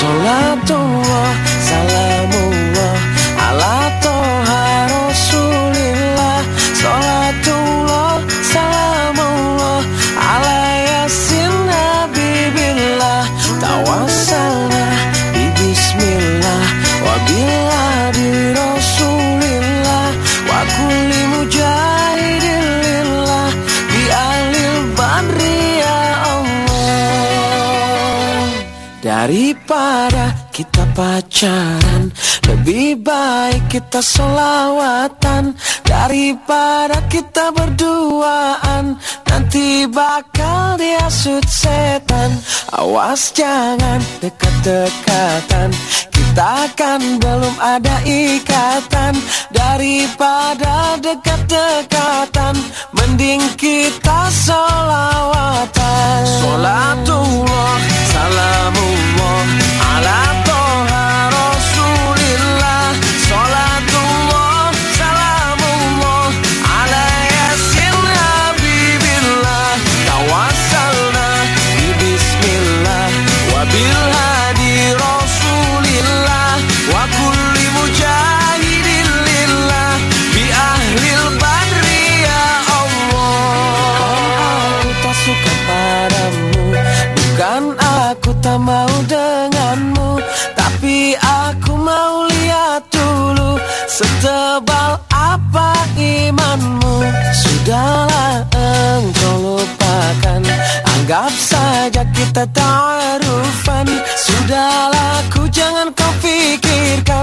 sont là dans moi, ça Daripada kita pacaran Lebih baik kita solawatan Daripada kita berduaan Nanti bakal dihasut setan. Awas jangan dekat-dekatan Kita kan belum ada ikatan. Daripada dekat-dekatan Mending kita solawatan Salatullah, tak mau denganmu Tapi aku mau lihat dulu Setebal apa imanmu. Sudahlah engkau lupakan Anggap saja kita ta'arufan Sudahlah ku jangan kau pikirkan